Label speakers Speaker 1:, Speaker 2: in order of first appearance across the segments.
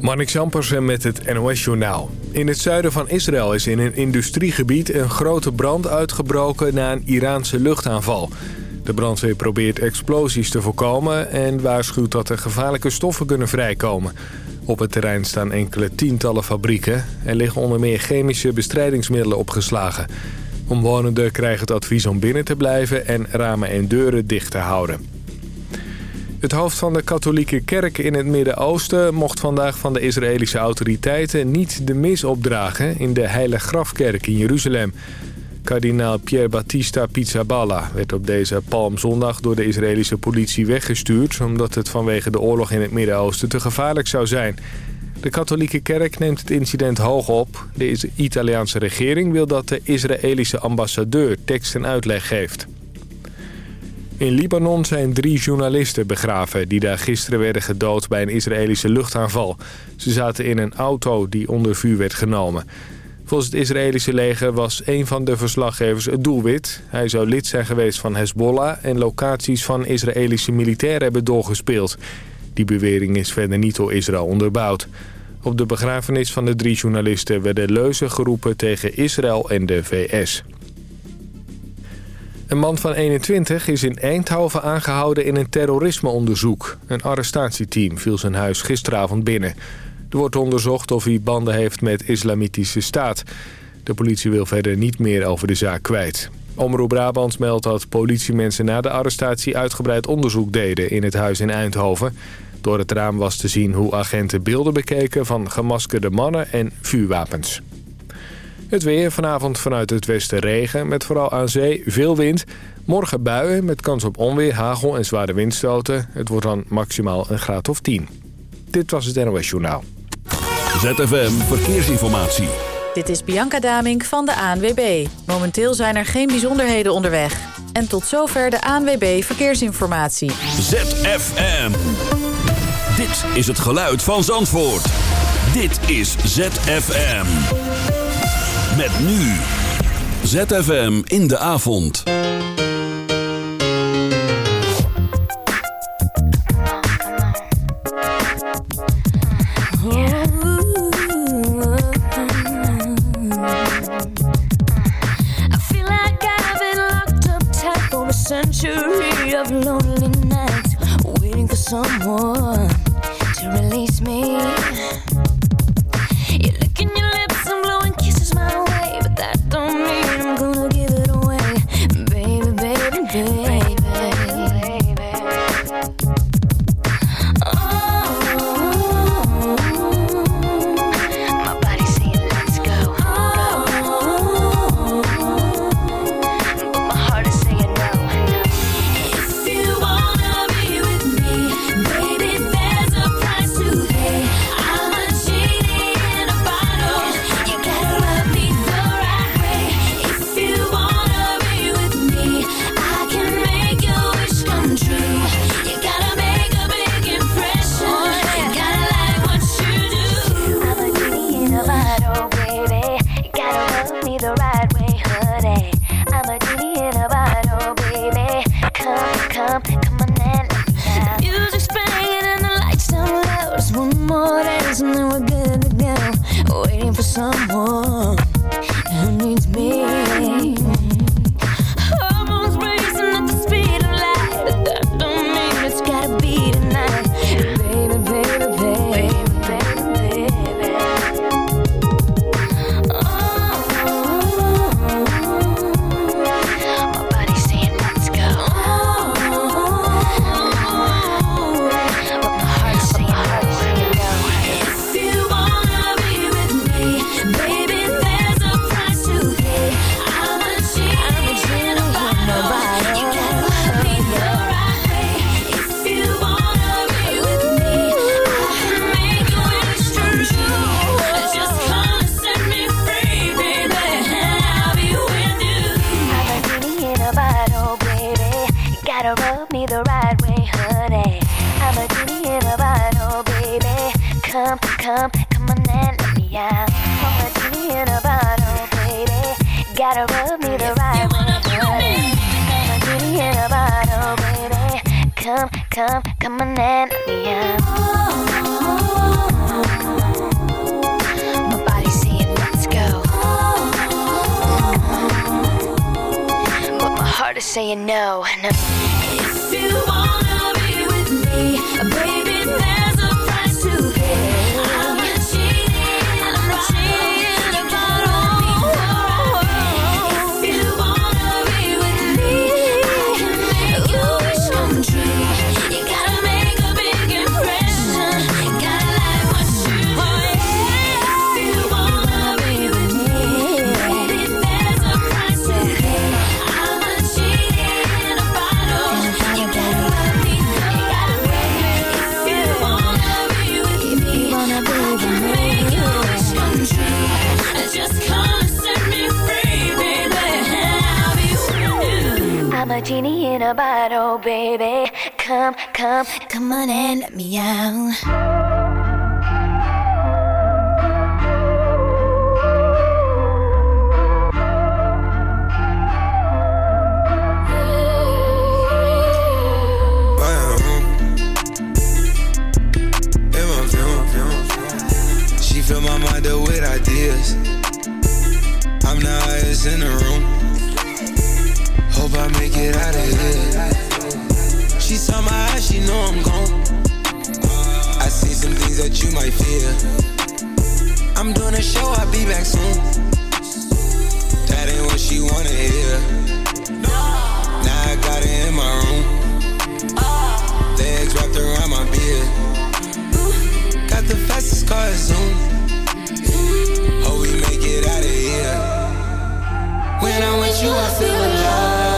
Speaker 1: Marnik Zampersen met het NOS-journaal. In het zuiden van Israël is in een industriegebied een grote brand uitgebroken na een Iraanse luchtaanval. De brandweer probeert explosies te voorkomen en waarschuwt dat er gevaarlijke stoffen kunnen vrijkomen. Op het terrein staan enkele tientallen fabrieken. Er liggen onder meer chemische bestrijdingsmiddelen opgeslagen. Omwonenden krijgen het advies om binnen te blijven en ramen en deuren dicht te houden. Het hoofd van de katholieke kerk in het Midden-Oosten... mocht vandaag van de Israëlische autoriteiten niet de mis opdragen... in de Heilige Grafkerk in Jeruzalem. Kardinaal Pierre Battista Pizzaballa werd op deze palmzondag... door de Israëlische politie weggestuurd... omdat het vanwege de oorlog in het Midden-Oosten te gevaarlijk zou zijn... De katholieke kerk neemt het incident hoog op. De Italiaanse regering wil dat de Israëlische ambassadeur tekst en uitleg geeft. In Libanon zijn drie journalisten begraven die daar gisteren werden gedood bij een Israëlische luchtaanval. Ze zaten in een auto die onder vuur werd genomen. Volgens het Israëlische leger was een van de verslaggevers het doelwit. Hij zou lid zijn geweest van Hezbollah en locaties van Israëlische militairen hebben doorgespeeld. Die bewering is verder niet door Israël onderbouwd. Op de begrafenis van de drie journalisten werden leuzen geroepen tegen Israël en de VS. Een man van 21 is in Eindhoven aangehouden in een terrorismeonderzoek. Een arrestatieteam viel zijn huis gisteravond binnen. Er wordt onderzocht of hij banden heeft met islamitische staat. De politie wil verder niet meer over de zaak kwijt. Omroep Brabant meldt dat politiemensen na de arrestatie uitgebreid onderzoek deden in het huis in Eindhoven. Door het raam was te zien hoe agenten beelden bekeken van gemaskerde mannen en vuurwapens. Het weer vanavond vanuit het westen regen met vooral aan zee veel wind. Morgen buien met kans op onweer, hagel en zware windstoten. Het wordt dan maximaal een graad of 10. Dit was het NOS Journaal.
Speaker 2: ZFM Verkeersinformatie.
Speaker 3: Dit is Bianca Damink van de ANWB. Momenteel zijn er geen bijzonderheden onderweg. En tot zover de ANWB Verkeersinformatie.
Speaker 2: ZFM. Dit is het geluid van Zandvoort. Dit is ZFM. Met nu. ZFM in de avond.
Speaker 4: century of lonely nights waiting for someone come, come on and let me out.
Speaker 5: Come, come on and let me out.
Speaker 6: She fill my mind up with ideas. I'm the highest in the room. I make it out of here. She saw my eyes, she know I'm gone. I see some things that you might fear. I'm doing a show, I'll be back soon. That ain't what she wanna hear. Now I got it in my room. Legs wrapped around my beard. Got the fastest car, Zoom. Hope oh, we make it out of here. When I'm with you, I feel alive.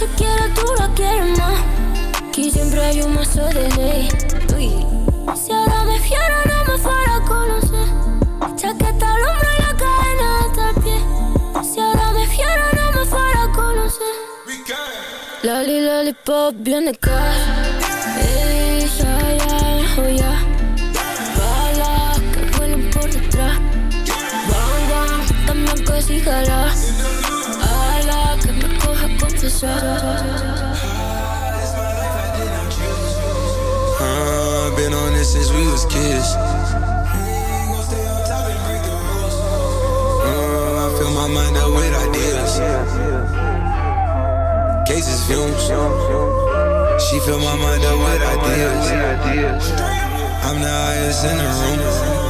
Speaker 5: Si quieres tú la quieres más. Aquí siempre hay un mazo de ley. Uy. Si ahora me fiero, no me fuera a conocer. Chaqueta al hombro y la cadena hasta el pie. Si ahora me fiero, no me fuera a conocer. Loli, lollipop, viene acá. Confesar.
Speaker 6: been on this since we was kids. Uh, I fill my mind up with ideas. Cases fumes. She fill my mind up with ideas. I'm the highest in the room.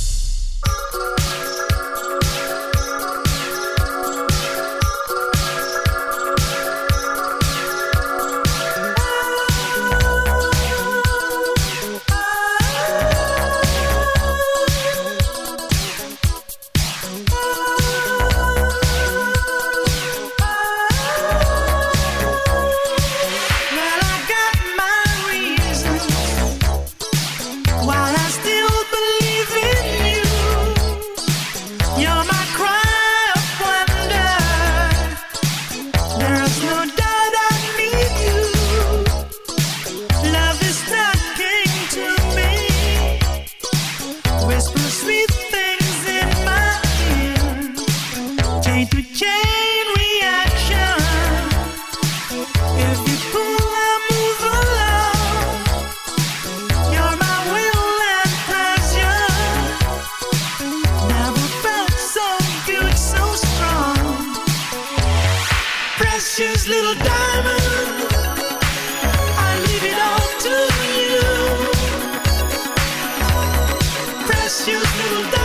Speaker 3: precious little diamond. I
Speaker 7: leave it all to you. Precious little diamond.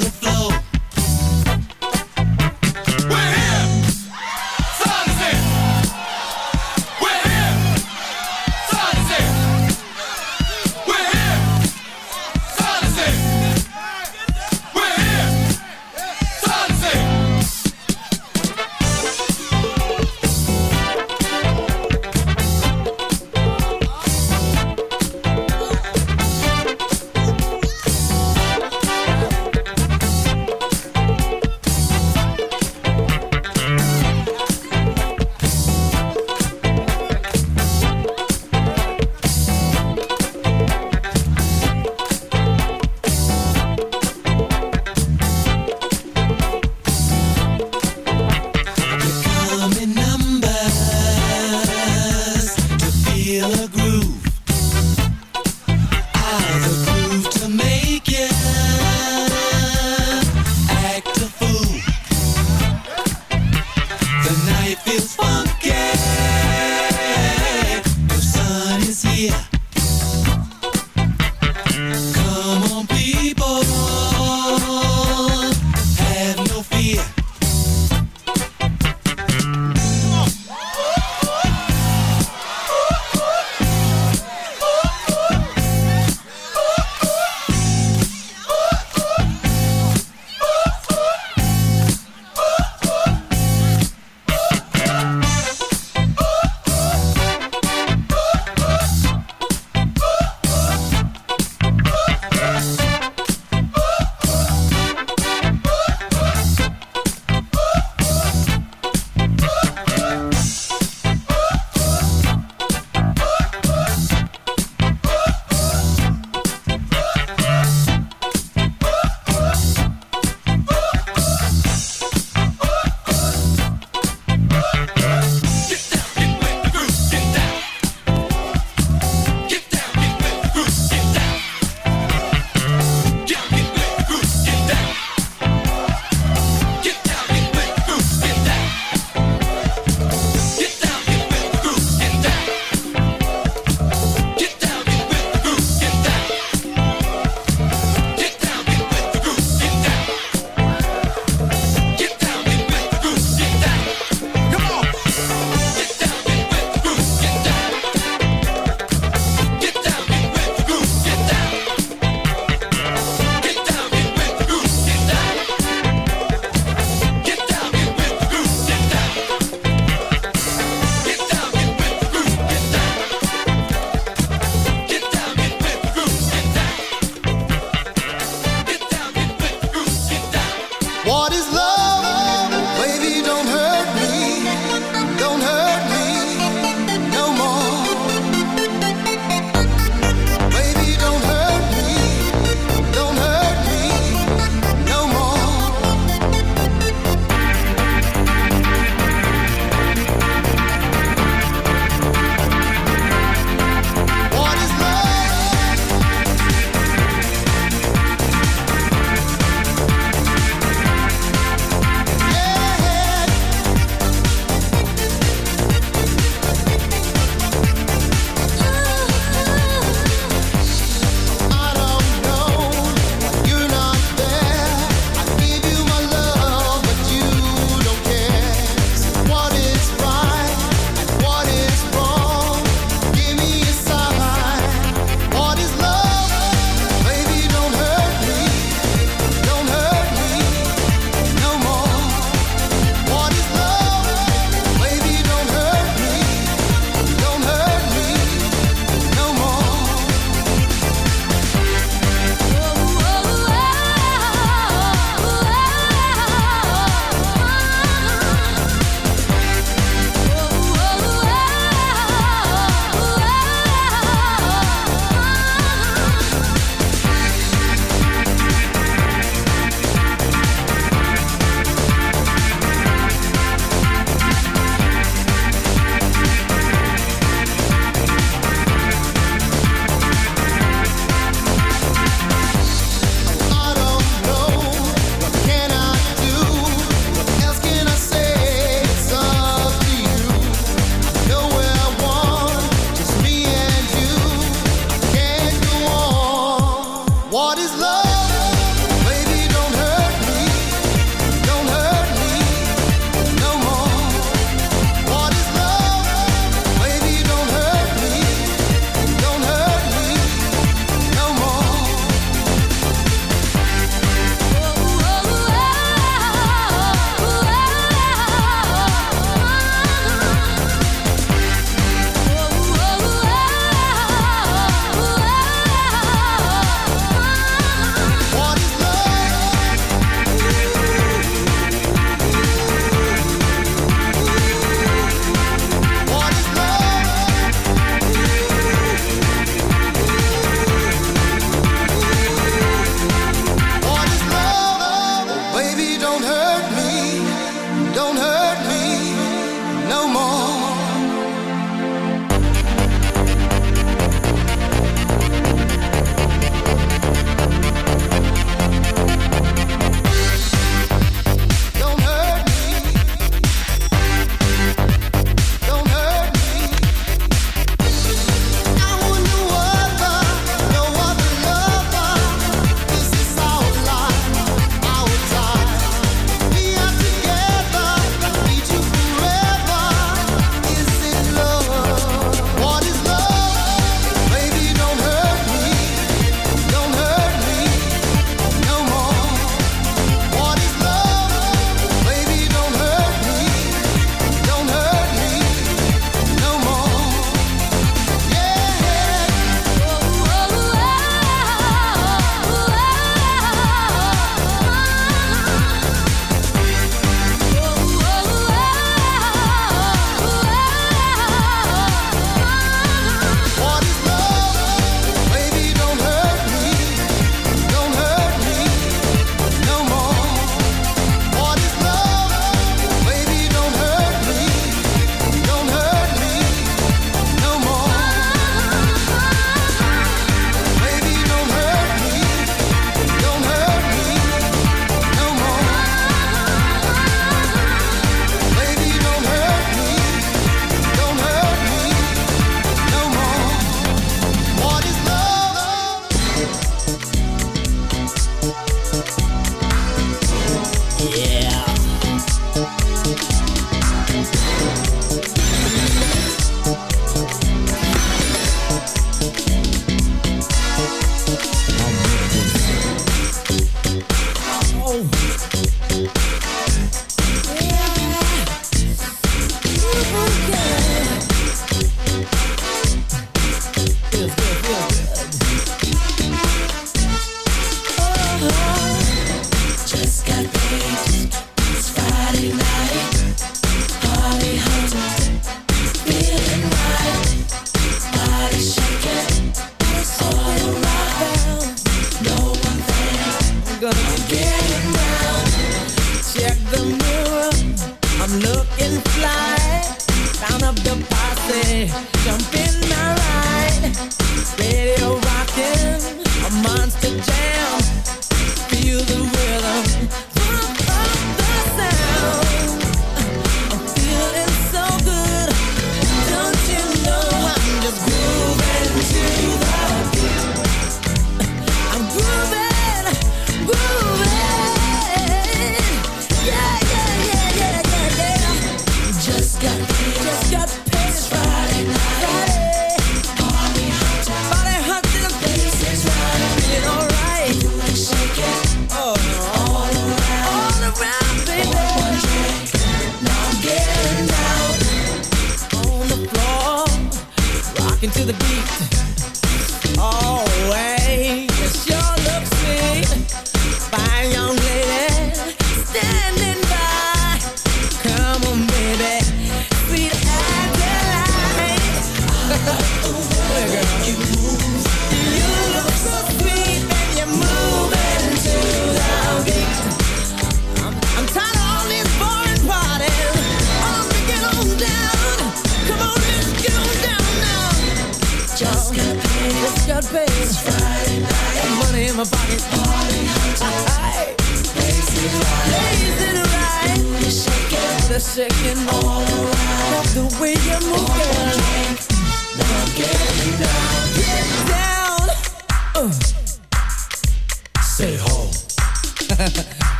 Speaker 7: you.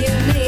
Speaker 7: you
Speaker 8: leave.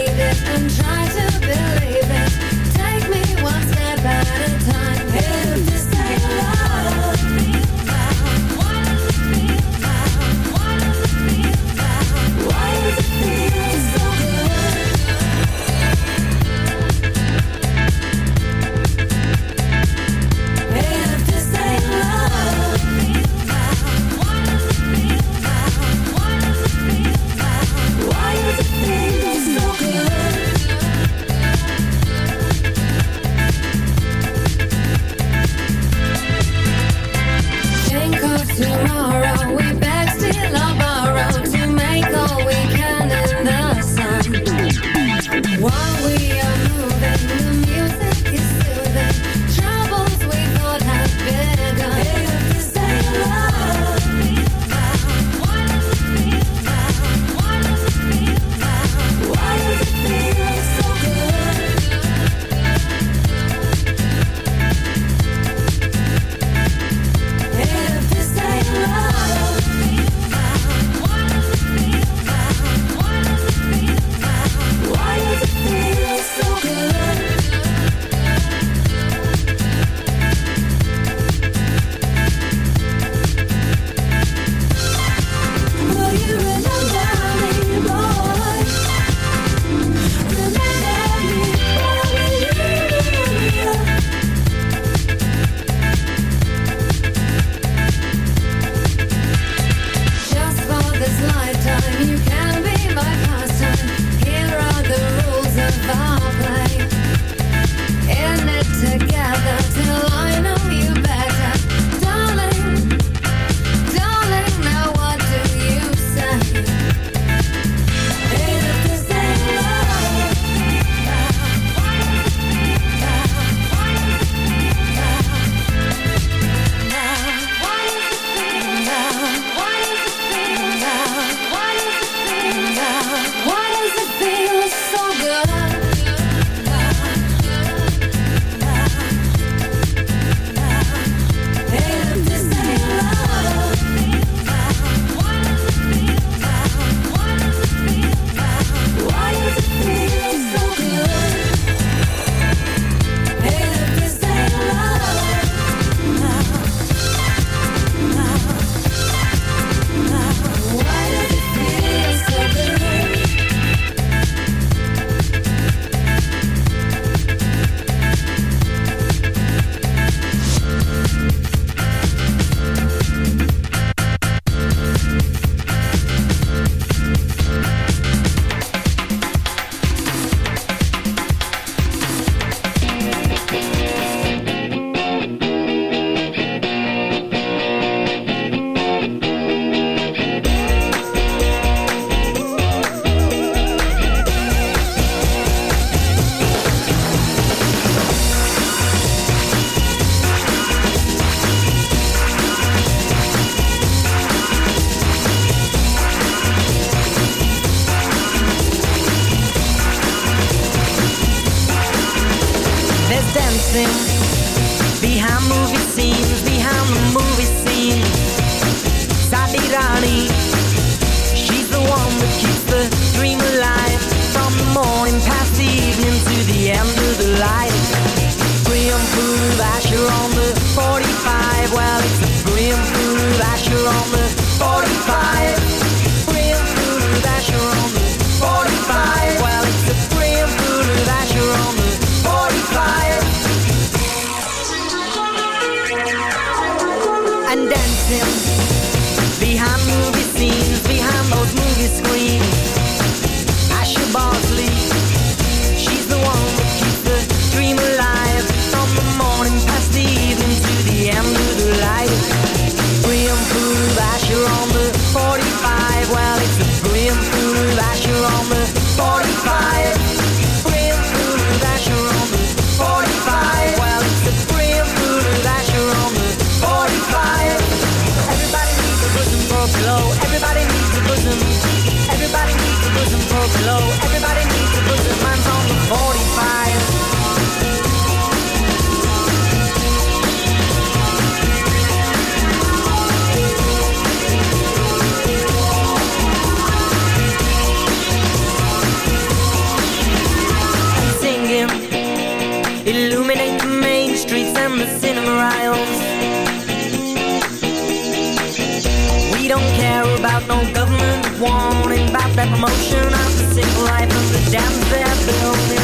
Speaker 8: That
Speaker 9: promotion of the simple life of the dams they're building.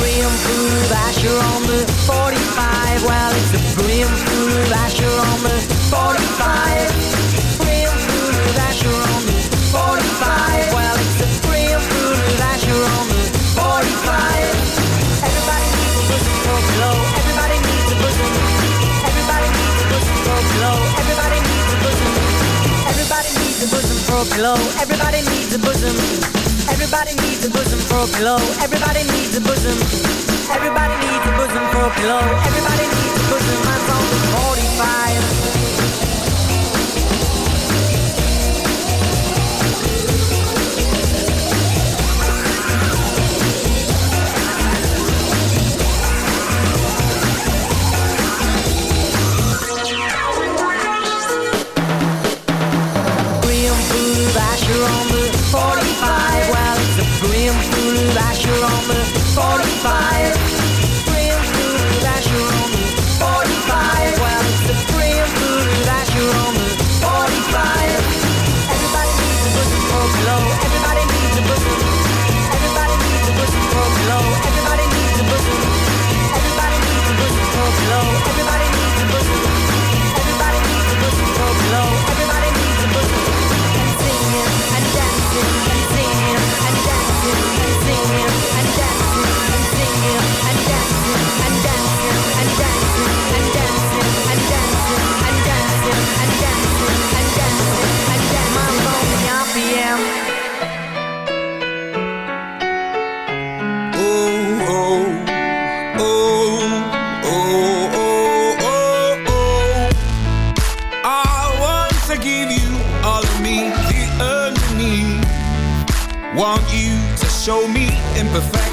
Speaker 9: Brimful of Asha on the 45. Well, it's a brimful of Asha on the 45. For a pillow. Everybody needs a bosom. Everybody needs a bosom for a pillow. Everybody needs a bosom. Everybody needs a bosom for a pillow. Everybody needs a bosom. Mine's on the 45. 45. Well, it's a brimful of Asha on the 45.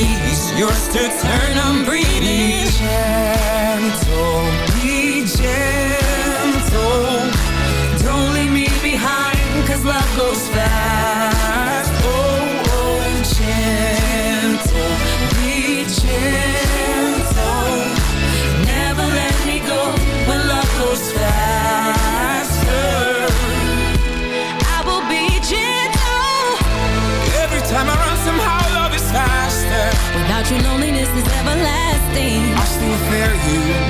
Speaker 10: keys
Speaker 11: Yours to turn, I'm breathing.
Speaker 10: Be gentle, be gentle. Don't leave me behind, cause love goes fast. I
Speaker 11: still fear you.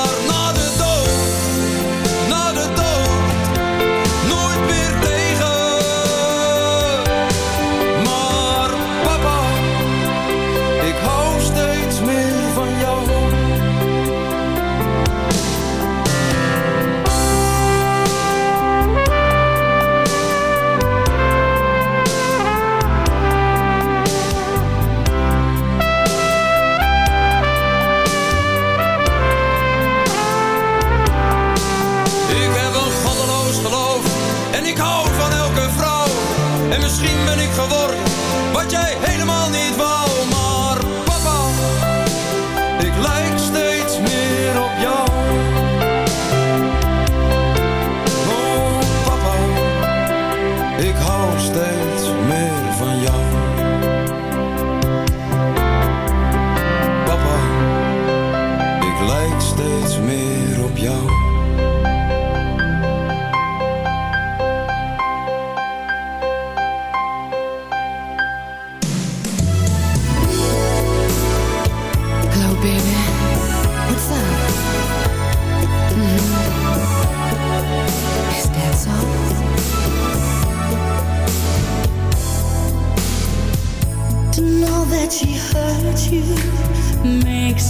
Speaker 12: misschien ben ik geworden wat jij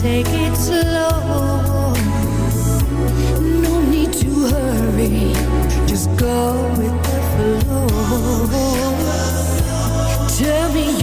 Speaker 13: take it slow. No need to hurry, just go with the flow. Tell me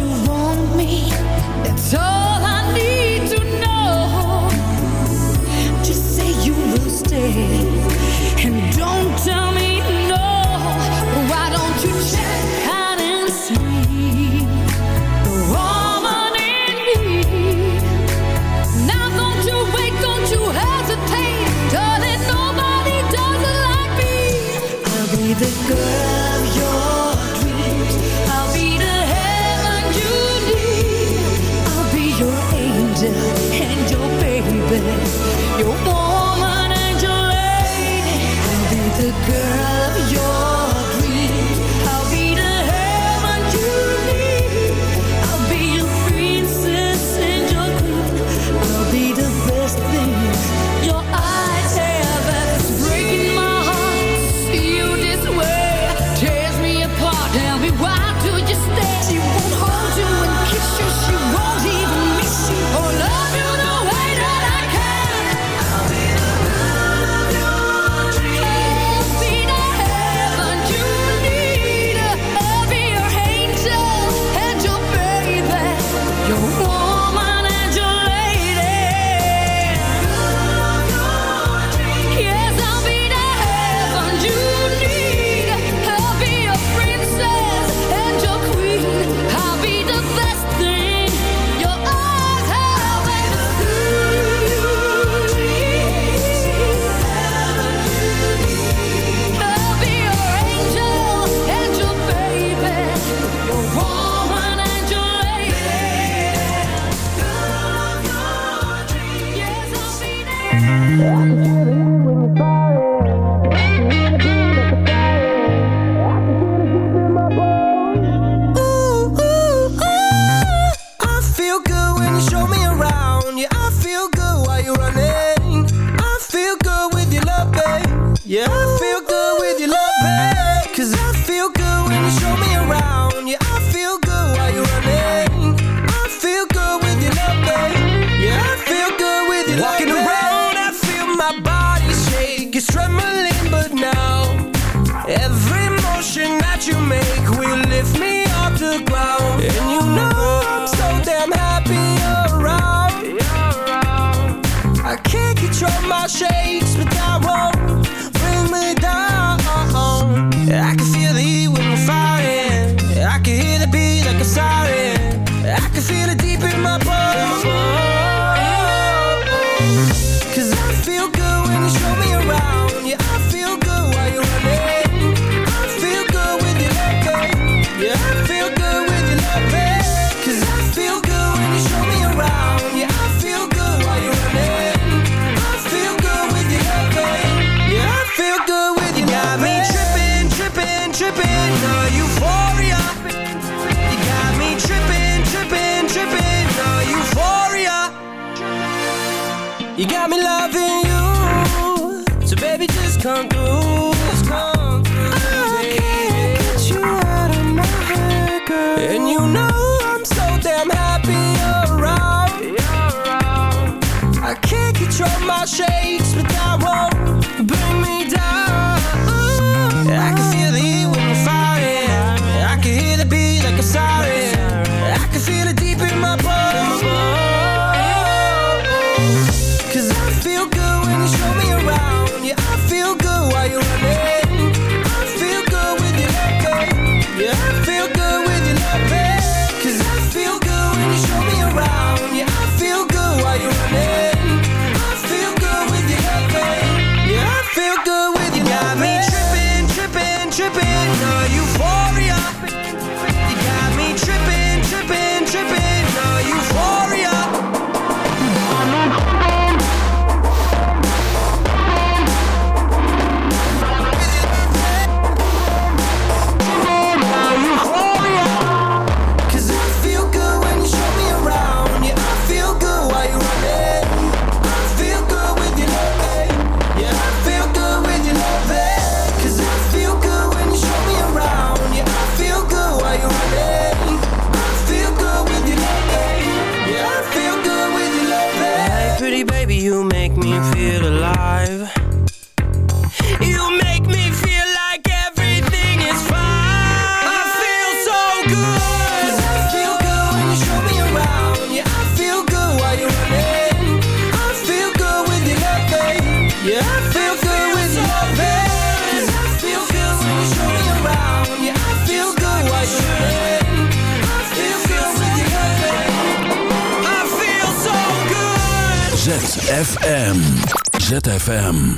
Speaker 2: ZFM. ZFM.